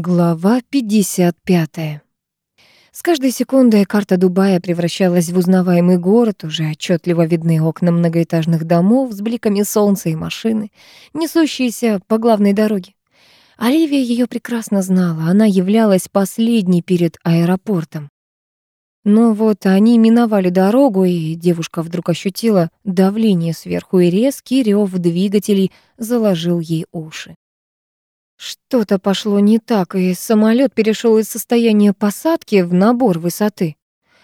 Глава 55. С каждой секундой карта Дубая превращалась в узнаваемый город, уже отчетливо видны окна многоэтажных домов с бликами солнца и машины, несущиеся по главной дороге. Оливия ее прекрасно знала, она являлась последней перед аэропортом. Но вот они миновали дорогу, и девушка вдруг ощутила давление сверху, и резкий рев двигателей заложил ей уши. Что-то пошло не так, и самолет перешел из состояния посадки в набор высоты.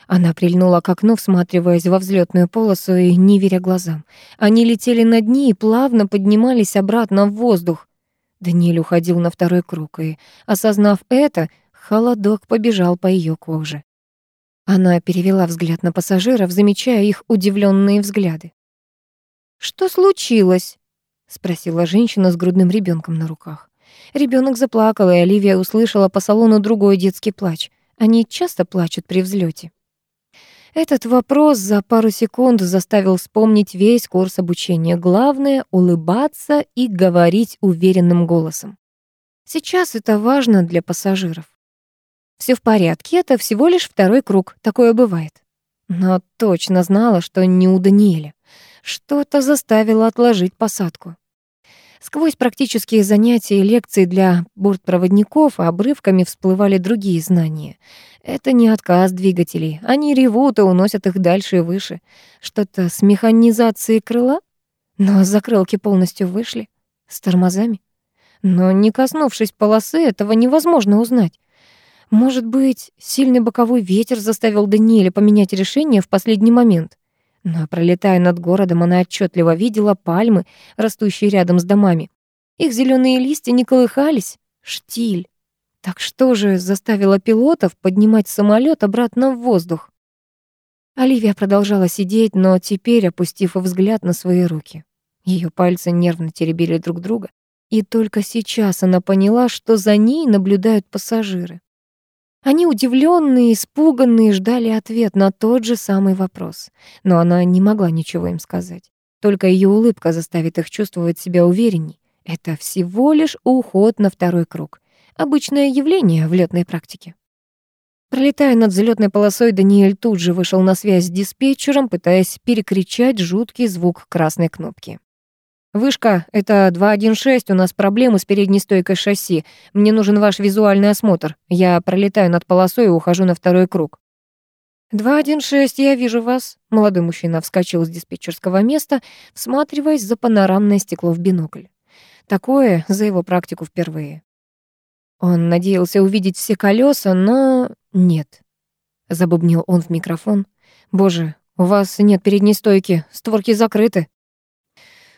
Она прильнула к окну, всматриваясь во взлетную полосу и не веря глазам. Они летели над ней и плавно поднимались обратно в воздух. Даниэль уходил на второй круг, и, осознав это, холодок побежал по ее коже. Она перевела взгляд на пассажиров, замечая их удивленные взгляды. «Что случилось?» — спросила женщина с грудным ребенком на руках. Ребенок заплакал, и Оливия услышала по салону другой детский плач. Они часто плачут при взлете. Этот вопрос за пару секунд заставил вспомнить весь курс обучения. Главное — улыбаться и говорить уверенным голосом. Сейчас это важно для пассажиров. Все в порядке, это всего лишь второй круг, такое бывает. Но точно знала, что не у Даниэля. Что-то заставило отложить посадку. Сквозь практические занятия и лекции для бортпроводников обрывками всплывали другие знания. Это не отказ двигателей. Они ревут и уносят их дальше и выше. Что-то с механизацией крыла? Но закрылки полностью вышли. С тормозами? Но не коснувшись полосы, этого невозможно узнать. Может быть, сильный боковой ветер заставил Даниэля поменять решение в последний момент? Но, пролетая над городом, она отчетливо видела пальмы, растущие рядом с домами. Их зеленые листья не колыхались. Штиль. Так что же заставило пилотов поднимать самолет обратно в воздух? Оливия продолжала сидеть, но теперь опустив взгляд на свои руки. Ее пальцы нервно теребили друг друга, и только сейчас она поняла, что за ней наблюдают пассажиры. Они, удивленные, испуганные, ждали ответ на тот же самый вопрос. Но она не могла ничего им сказать. Только ее улыбка заставит их чувствовать себя уверенней. Это всего лишь уход на второй круг. Обычное явление в летной практике. Пролетая над взлетной полосой, Даниэль тут же вышел на связь с диспетчером, пытаясь перекричать жуткий звук красной кнопки. «Вышка, это 216, у нас проблемы с передней стойкой шасси. Мне нужен ваш визуальный осмотр. Я пролетаю над полосой и ухожу на второй круг». «216, я вижу вас». Молодой мужчина вскочил с диспетчерского места, всматриваясь за панорамное стекло в бинокль. Такое за его практику впервые. Он надеялся увидеть все колеса, но нет. Забубнил он в микрофон. «Боже, у вас нет передней стойки, створки закрыты».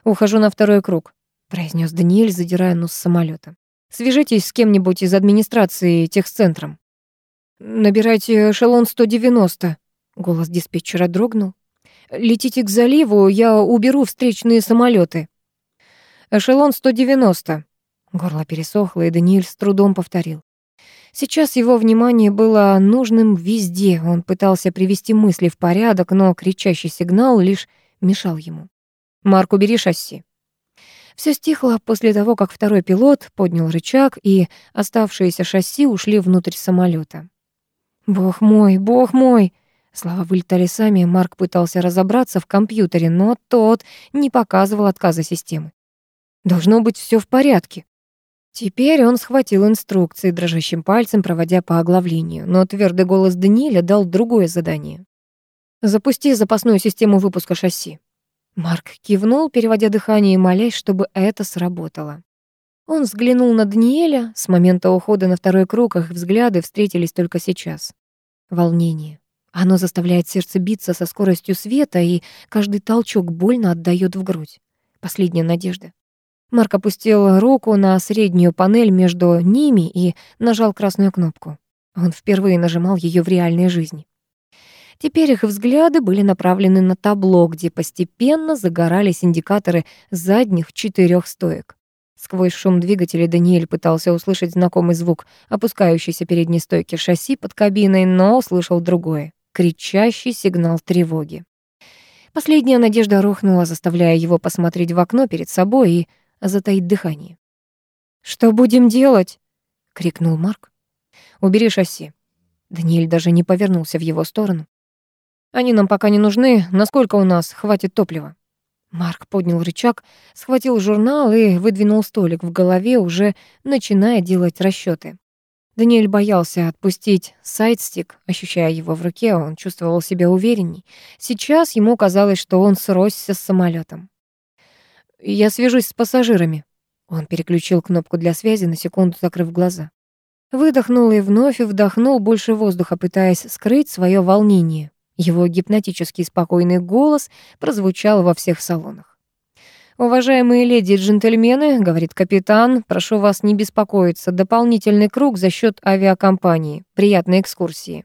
«Ухожу на второй круг», — произнес Даниэль, задирая нос самолета. «Свяжитесь с кем-нибудь из администрации техцентром». «Набирайте эшелон 190», — голос диспетчера дрогнул. «Летите к заливу, я уберу встречные самолеты. «Эшелон 190». Горло пересохло, и Даниэль с трудом повторил. Сейчас его внимание было нужным везде. Он пытался привести мысли в порядок, но кричащий сигнал лишь мешал ему. «Марк, убери шасси». Все стихло после того, как второй пилот поднял рычаг, и оставшиеся шасси ушли внутрь самолета. «Бог мой, бог мой!» Слова вылетали сами, Марк пытался разобраться в компьютере, но тот не показывал отказа системы. Должно быть все в порядке. Теперь он схватил инструкции, дрожащим пальцем проводя по оглавлению, но твердый голос Даниэля дал другое задание. «Запусти запасную систему выпуска шасси». Марк кивнул, переводя дыхание и молясь, чтобы это сработало. Он взглянул на Даниэля. С момента ухода на второй круг их взгляды встретились только сейчас. Волнение. Оно заставляет сердце биться со скоростью света, и каждый толчок больно отдаёт в грудь. Последняя надежда. Марк опустил руку на среднюю панель между ними и нажал красную кнопку. Он впервые нажимал её в реальной жизни. Теперь их взгляды были направлены на табло, где постепенно загорались индикаторы задних четырёх стоек. Сквозь шум двигателя Даниэль пытался услышать знакомый звук опускающейся передней стойки шасси под кабиной, но услышал другое — кричащий сигнал тревоги. Последняя надежда рухнула, заставляя его посмотреть в окно перед собой и затаить дыхание. «Что будем делать?» крикнул Марк. «Убери шасси». Даниэль даже не повернулся в его сторону. «Они нам пока не нужны. Насколько у нас хватит топлива?» Марк поднял рычаг, схватил журнал и выдвинул столик в голове, уже начиная делать расчеты. Даниэль боялся отпустить сайдстик, ощущая его в руке, он чувствовал себя уверенней. Сейчас ему казалось, что он сросся с самолетом. «Я свяжусь с пассажирами», он переключил кнопку для связи, на секунду закрыв глаза. Выдохнул и вновь вдохнул больше воздуха, пытаясь скрыть свое волнение. Его гипнотический спокойный голос прозвучал во всех салонах. «Уважаемые леди и джентльмены», — говорит капитан, — «прошу вас не беспокоиться. Дополнительный круг за счет авиакомпании. Приятной экскурсии».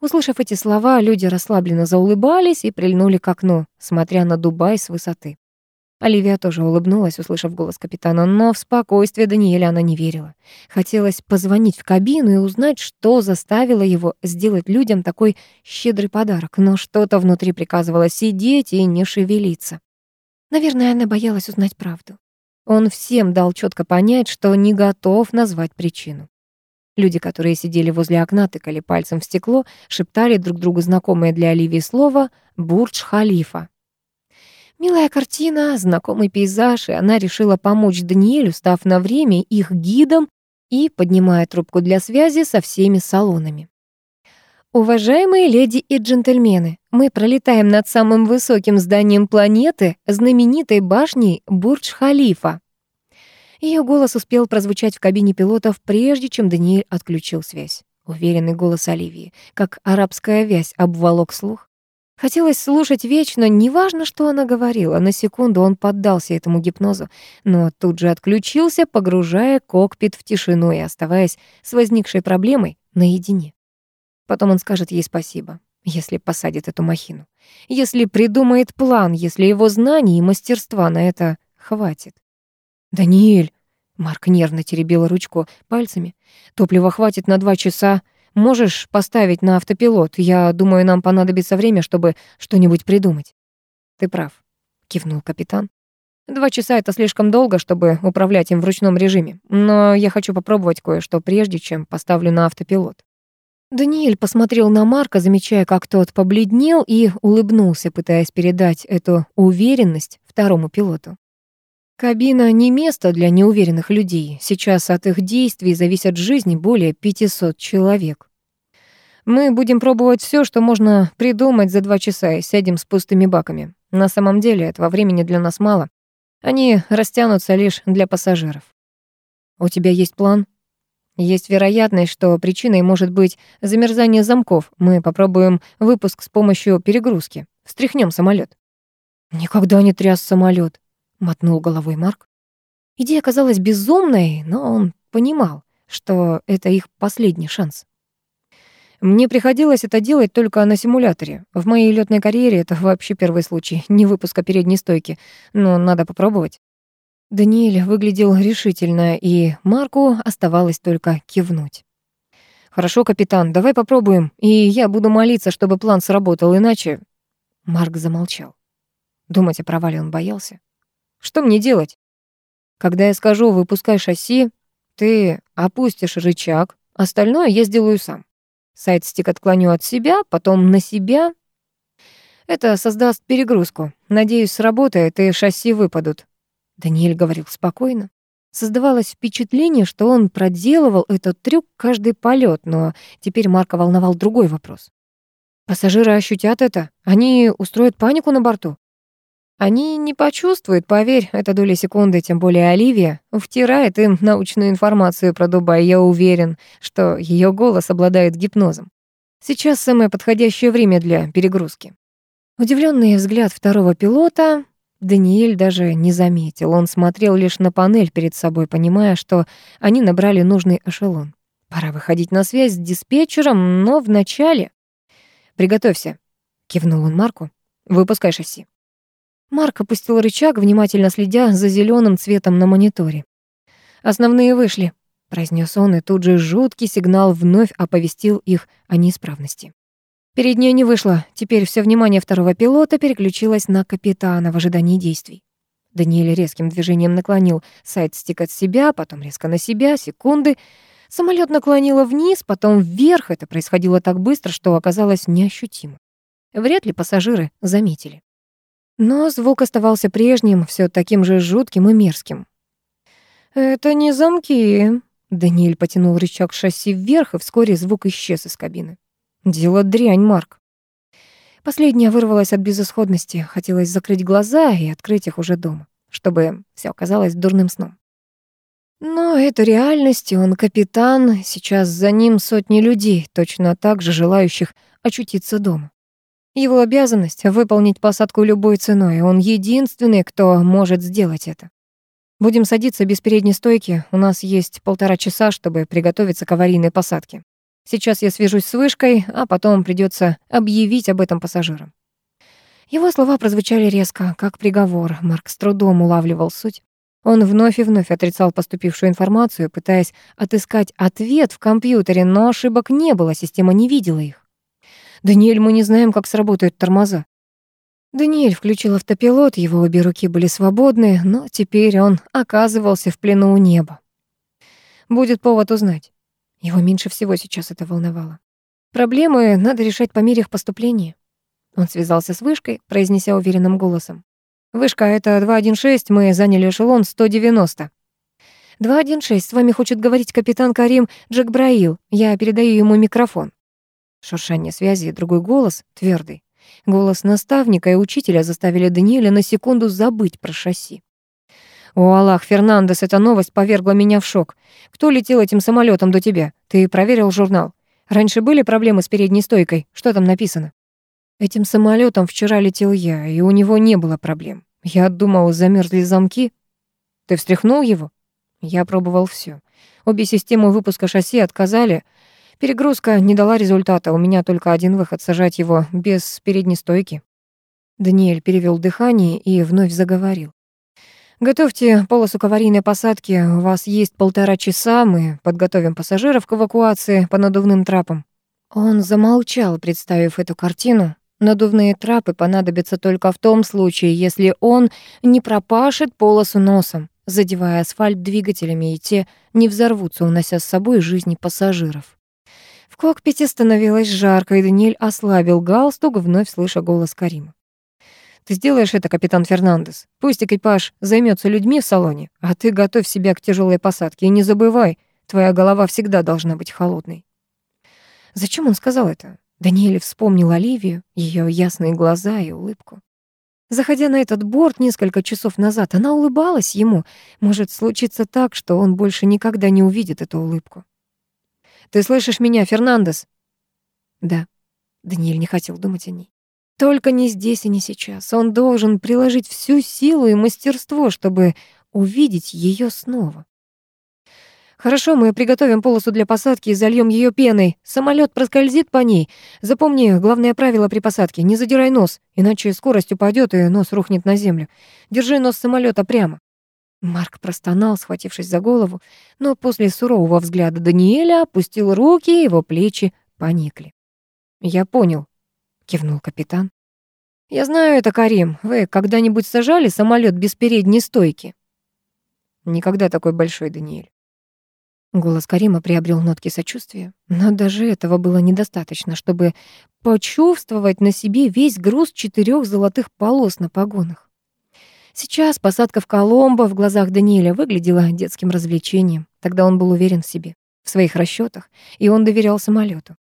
Услышав эти слова, люди расслабленно заулыбались и прильнули к окну, смотря на Дубай с высоты. Оливия тоже улыбнулась, услышав голос капитана, но в спокойствие Даниэля она не верила. Хотелось позвонить в кабину и узнать, что заставило его сделать людям такой щедрый подарок, но что-то внутри приказывало сидеть и не шевелиться. Наверное, она боялась узнать правду. Он всем дал четко понять, что не готов назвать причину. Люди, которые сидели возле окна, тыкали пальцем в стекло, шептали друг другу знакомое для Оливии слово «Бурдж-Халифа». Милая картина, знакомый пейзаж, и она решила помочь Даниэлю, став на время их гидом и поднимая трубку для связи со всеми салонами. Уважаемые леди и джентльмены, мы пролетаем над самым высоким зданием планеты, знаменитой башней Бурдж-Халифа. Ее голос успел прозвучать в кабине пилотов, прежде чем Даниэль отключил связь. Уверенный голос Оливии, как арабская вязь, обволок слух. Хотелось слушать вечно, неважно, что она говорила. На секунду он поддался этому гипнозу, но тут же отключился, погружая кокпит в тишину и оставаясь с возникшей проблемой наедине. Потом он скажет ей спасибо, если посадит эту махину. Если придумает план, если его знаний и мастерства на это хватит. «Даниэль!» — Марк нервно теребил ручку пальцами. «Топлива хватит на два часа. Можешь поставить на автопилот? Я думаю, нам понадобится время, чтобы что-нибудь придумать». «Ты прав», — кивнул капитан. «Два часа — это слишком долго, чтобы управлять им в ручном режиме. Но я хочу попробовать кое-что прежде, чем поставлю на автопилот». Даниэль посмотрел на Марка, замечая, как тот побледнел и улыбнулся, пытаясь передать эту уверенность второму пилоту. Кабина не место для неуверенных людей. Сейчас от их действий зависят жизни более 500 человек. Мы будем пробовать все, что можно придумать за два часа и сядем с пустыми баками. На самом деле этого времени для нас мало. Они растянутся лишь для пассажиров. У тебя есть план? Есть вероятность, что причиной может быть замерзание замков. Мы попробуем выпуск с помощью перегрузки. Встряхнем самолет. Никогда не тряс самолет, мотнул головой Марк. Идея казалась безумной, но он понимал, что это их последний шанс. Мне приходилось это делать только на симуляторе. В моей лётной карьере это вообще первый случай, не выпуска передней стойки, но надо попробовать. Даниэль выглядел решительно, и Марку оставалось только кивнуть. «Хорошо, капитан, давай попробуем, и я буду молиться, чтобы план сработал, иначе...» Марк замолчал. Думать о провале он боялся. Что мне делать? Когда я скажу «выпускай шасси», ты опустишь рычаг, остальное я сделаю сам. Сайдстик отклоню от себя, потом на себя. Это создаст перегрузку. Надеюсь, сработает, и шасси выпадут. Даниэль говорил спокойно. Создавалось впечатление, что он проделывал этот трюк каждый полет, но теперь Марка волновал другой вопрос. Пассажиры ощутят это? Они устроят панику на борту? Они не почувствуют, поверь, это доля секунды, тем более Оливия втирает им научную информацию про Дубай. Я уверен, что ее голос обладает гипнозом. Сейчас самое подходящее время для перегрузки. Удивленный взгляд второго пилота Даниэль даже не заметил. Он смотрел лишь на панель перед собой, понимая, что они набрали нужный эшелон. Пора выходить на связь с диспетчером, но вначале... «Приготовься», — кивнул он Марку. «Выпускай шасси». Марк опустил рычаг, внимательно следя за зеленым цветом на мониторе. «Основные вышли», — произнес он, и тут же жуткий сигнал вновь оповестил их о неисправности. Передняя не вышла, теперь все внимание второго пилота переключилось на капитана в ожидании действий. Даниэль резким движением наклонил сайд-стик от себя, потом резко на себя, секунды. Самолет наклонило вниз, потом вверх. Это происходило так быстро, что оказалось неощутимо. Вряд ли пассажиры заметили. Но звук оставался прежним, все таким же жутким и мерзким. «Это не замки», — Даниэль потянул рычаг шасси вверх, и вскоре звук исчез из кабины. «Дело дрянь, Марк». Последняя вырвалась от безысходности. Хотелось закрыть глаза и открыть их уже дома, чтобы все оказалось дурным сном. Но это реальность, и он капитан. Сейчас за ним сотни людей, точно так же желающих очутиться дома. Его обязанность — выполнить посадку любой ценой, он единственный, кто может сделать это. Будем садиться без передней стойки, у нас есть полтора часа, чтобы приготовиться к аварийной посадке. Сейчас я свяжусь с вышкой, а потом придется объявить об этом пассажирам. Его слова прозвучали резко, как приговор. Марк с трудом улавливал суть. Он вновь и вновь отрицал поступившую информацию, пытаясь отыскать ответ в компьютере, но ошибок не было, система не видела их. «Даниэль, мы не знаем, как сработают тормоза». Даниэль включил автопилот, его обе руки были свободны, но теперь он оказывался в плену у неба. Будет повод узнать. Его меньше всего сейчас это волновало. Проблемы надо решать по мере их поступления. Он связался с вышкой, произнеся уверенным голосом. «Вышка, это 216, мы заняли эшелон 190». «216, с вами хочет говорить капитан Карим Джек Браил. Я передаю ему микрофон». Шуршание связи и другой голос, твердый. Голос наставника и учителя заставили Даниэля на секунду забыть про шасси. «О, Аллах, Фернандес, эта новость повергла меня в шок. Кто летел этим самолетом до тебя? Ты проверил журнал? Раньше были проблемы с передней стойкой? Что там написано?» «Этим самолетом вчера летел я, и у него не было проблем. Я думал, замерзли замки. Ты встряхнул его?» Я пробовал все. Обе системы выпуска шасси отказали. Перегрузка не дала результата. У меня только один выход — сажать его без передней стойки. Даниэль перевел дыхание и вновь заговорил. Готовьте полосу к аварийной посадке. У вас есть полтора часа. Мы подготовим пассажиров к эвакуации по надувным трапам». Он замолчал, представив эту картину. Надувные трапы понадобятся только в том случае, если он не пропашет полосу носом, задевая асфальт двигателями, и те не взорвутся, унося с собой жизни пассажиров. В кокпите становилось жарко, и Даниэль ослабил галстук, вновь слыша голос Карима. Ты сделаешь это, капитан Фернандес. Пусть экипаж займется людьми в салоне, а ты готовь себя к тяжелой посадке. И не забывай, твоя голова всегда должна быть холодной. Зачем он сказал это? Даниэль вспомнил Оливию, ее ясные глаза и улыбку. Заходя на этот борт несколько часов назад, она улыбалась ему. Может случиться так, что он больше никогда не увидит эту улыбку. «Ты слышишь меня, Фернандес?» «Да». Даниэль не хотел думать о ней. Только не здесь и не сейчас. Он должен приложить всю силу и мастерство, чтобы увидеть ее снова. Хорошо, мы приготовим полосу для посадки и зальем ее пеной. Самолет проскользит по ней. Запомни главное правило при посадке: не задирай нос, иначе скорость упадет и нос рухнет на землю. Держи нос самолета прямо. Марк простонал, схватившись за голову, но после сурового взгляда Даниэля опустил руки, его плечи поникли. Я понял, кивнул капитан. Я знаю это, Карим. Вы когда-нибудь сажали самолет без передней стойки? Никогда такой большой, Даниэль. Голос Карима приобрел нотки сочувствия, но даже этого было недостаточно, чтобы почувствовать на себе весь груз четырех золотых полос на погонах. Сейчас посадка в Коломбо в глазах Даниэля выглядела детским развлечением. Тогда он был уверен в себе, в своих расчетах, и он доверял самолету.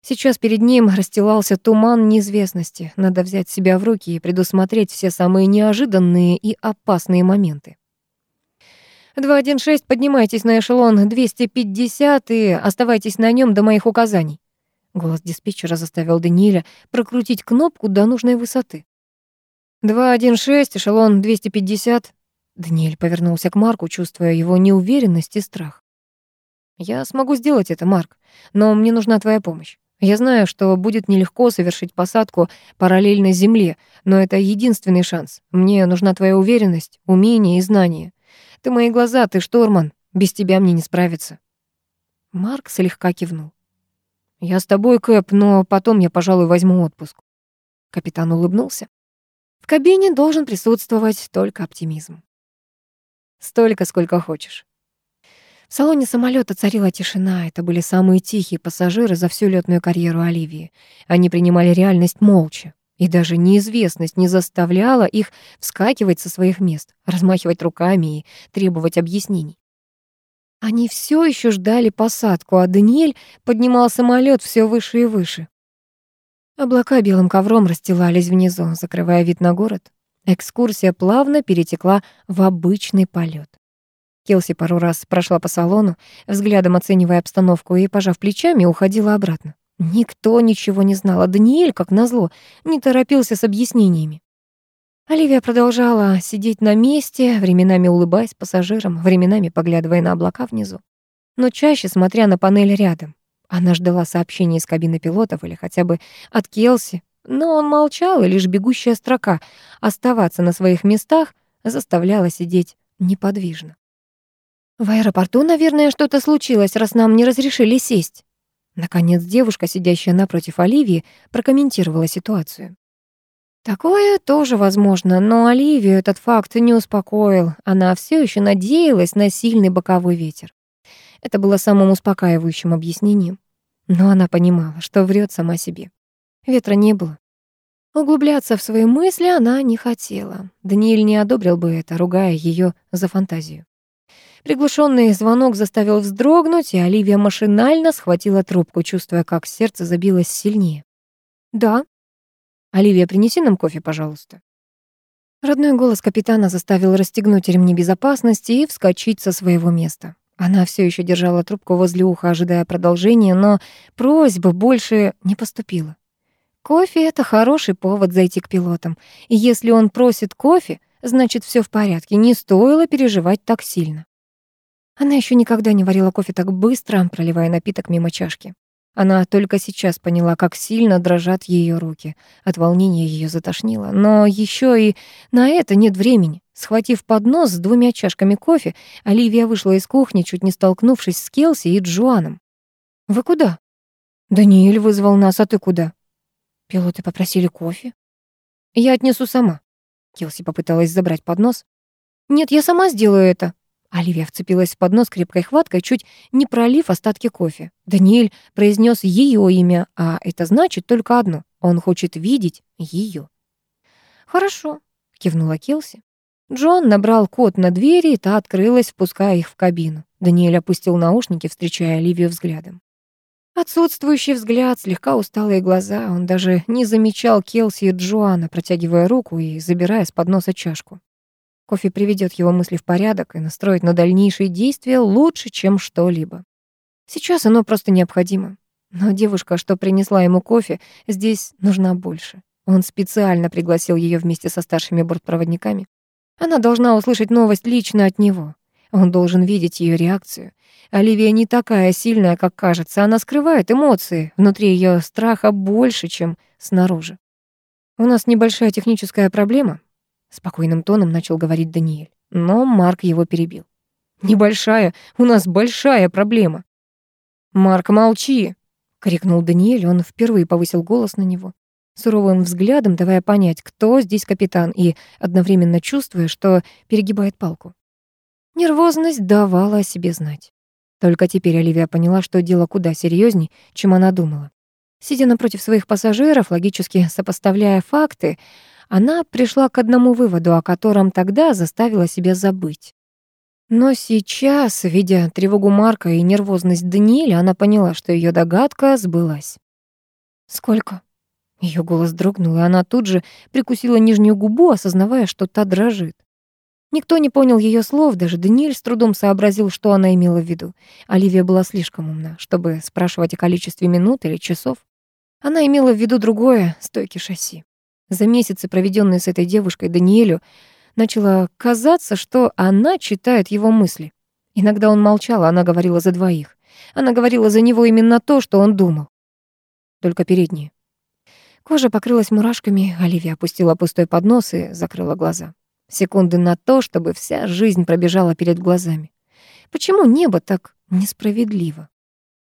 Сейчас перед ним расстилался туман неизвестности. Надо взять себя в руки и предусмотреть все самые неожиданные и опасные моменты. 216, поднимайтесь на эшелон 250 и оставайтесь на нем до моих указаний. Голос диспетчера заставил Даниэля прокрутить кнопку до нужной высоты. 216, эшелон 250. Даниэль повернулся к Марку, чувствуя его неуверенность и страх. «Я смогу сделать это, Марк, но мне нужна твоя помощь. Я знаю, что будет нелегко совершить посадку параллельно Земле, но это единственный шанс. Мне нужна твоя уверенность, умение и знание. Ты мои глаза, ты штурман. Без тебя мне не справиться». Марк слегка кивнул. «Я с тобой, Кэп, но потом я, пожалуй, возьму отпуск». Капитан улыбнулся. В кабине должен присутствовать только оптимизм. Столько, сколько хочешь. В салоне самолета царила тишина. Это были самые тихие пассажиры за всю летную карьеру Оливии. Они принимали реальность молча. И даже неизвестность не заставляла их вскакивать со своих мест, размахивать руками и требовать объяснений. Они все еще ждали посадку, а Даниэль поднимал самолет все выше и выше. Облака белым ковром расстилались внизу, закрывая вид на город. Экскурсия плавно перетекла в обычный полет. Келси пару раз прошла по салону, взглядом оценивая обстановку и, пожав плечами, уходила обратно. Никто ничего не знал, а Даниэль, как назло, не торопился с объяснениями. Оливия продолжала сидеть на месте, временами улыбаясь пассажирам, временами поглядывая на облака внизу. Но чаще смотря на панель рядом. Она ждала сообщения из кабины пилотов или хотя бы от Келси, но он молчал, и лишь бегущая строка «оставаться на своих местах» заставляла сидеть неподвижно. «В аэропорту, наверное, что-то случилось, раз нам не разрешили сесть». Наконец девушка, сидящая напротив Оливии, прокомментировала ситуацию. Такое тоже возможно, но Оливию этот факт не успокоил. Она все еще надеялась на сильный боковой ветер. Это было самым успокаивающим объяснением. Но она понимала, что врет сама себе. Ветра не было. Углубляться в свои мысли она не хотела. Даниэль не одобрил бы это, ругая ее за фантазию. Приглушенный звонок заставил вздрогнуть, и Оливия машинально схватила трубку, чувствуя, как сердце забилось сильнее. «Да», «Оливия, принеси нам кофе, пожалуйста». Родной голос капитана заставил расстегнуть ремни безопасности и вскочить со своего места. Она все еще держала трубку возле уха, ожидая продолжения, но просьба больше не поступила. Кофе — это хороший повод зайти к пилотам. И если он просит кофе, значит, все в порядке, не стоило переживать так сильно. Она еще никогда не варила кофе так быстро, проливая напиток мимо чашки. Она только сейчас поняла, как сильно дрожат ее руки. От волнения ее затошнило. Но еще и на это нет времени. Схватив поднос с двумя чашками кофе, Оливия вышла из кухни, чуть не столкнувшись с Келси и Джоаном. «Вы куда?» «Даниэль вызвал нас, а ты куда?» «Пилоты попросили кофе». «Я отнесу сама». Келси попыталась забрать поднос. «Нет, я сама сделаю это», Оливия вцепилась в поднос крепкой хваткой, чуть не пролив остатки кофе. Даниэль произнес ее имя, а это значит только одно. Он хочет видеть ее. «Хорошо», — кивнула Келси. Джон набрал код на двери, и та открылась, впуская их в кабину. Даниэль опустил наушники, встречая Оливию взглядом. Отсутствующий взгляд, слегка усталые глаза. Он даже не замечал Келси и Джоана, протягивая руку и забирая с подноса чашку. Кофе приведет его мысли в порядок и настроит на дальнейшие действия лучше, чем что-либо. Сейчас оно просто необходимо. Но девушка, что принесла ему кофе, здесь нужна больше. Он специально пригласил ее вместе со старшими бортпроводниками. Она должна услышать новость лично от него. Он должен видеть ее реакцию. Оливия не такая сильная, как кажется. Она скрывает эмоции. Внутри ее страха больше, чем снаружи. У нас небольшая техническая проблема, Спокойным тоном начал говорить Даниэль, но Марк его перебил. «Небольшая, у нас большая проблема». «Марк, молчи!» — крикнул Даниэль, он впервые повысил голос на него, суровым взглядом давая понять, кто здесь капитан, и одновременно чувствуя, что перегибает палку. Нервозность давала о себе знать. Только теперь Оливия поняла, что дело куда серьезней, чем она думала. Сидя напротив своих пассажиров, логически сопоставляя факты, она пришла к одному выводу, о котором тогда заставила себя забыть. Но сейчас, видя тревогу Марка и нервозность Даниэля, она поняла, что ее догадка сбылась. «Сколько?» Ее голос дрогнул, и она тут же прикусила нижнюю губу, осознавая, что та дрожит. Никто не понял ее слов, даже Даниэль с трудом сообразил, что она имела в виду. Оливия была слишком умна, чтобы спрашивать о количестве минут или часов. Она имела в виду другое — стойки шасси. За месяцы, проведенные с этой девушкой Даниэлю, начало казаться, что она читает его мысли. Иногда он молчал, а она говорила за двоих. Она говорила за него именно то, что он думал. Только передние. Кожа покрылась мурашками, Оливия опустила пустой поднос и закрыла глаза. Секунды на то, чтобы вся жизнь пробежала перед глазами. Почему небо так несправедливо?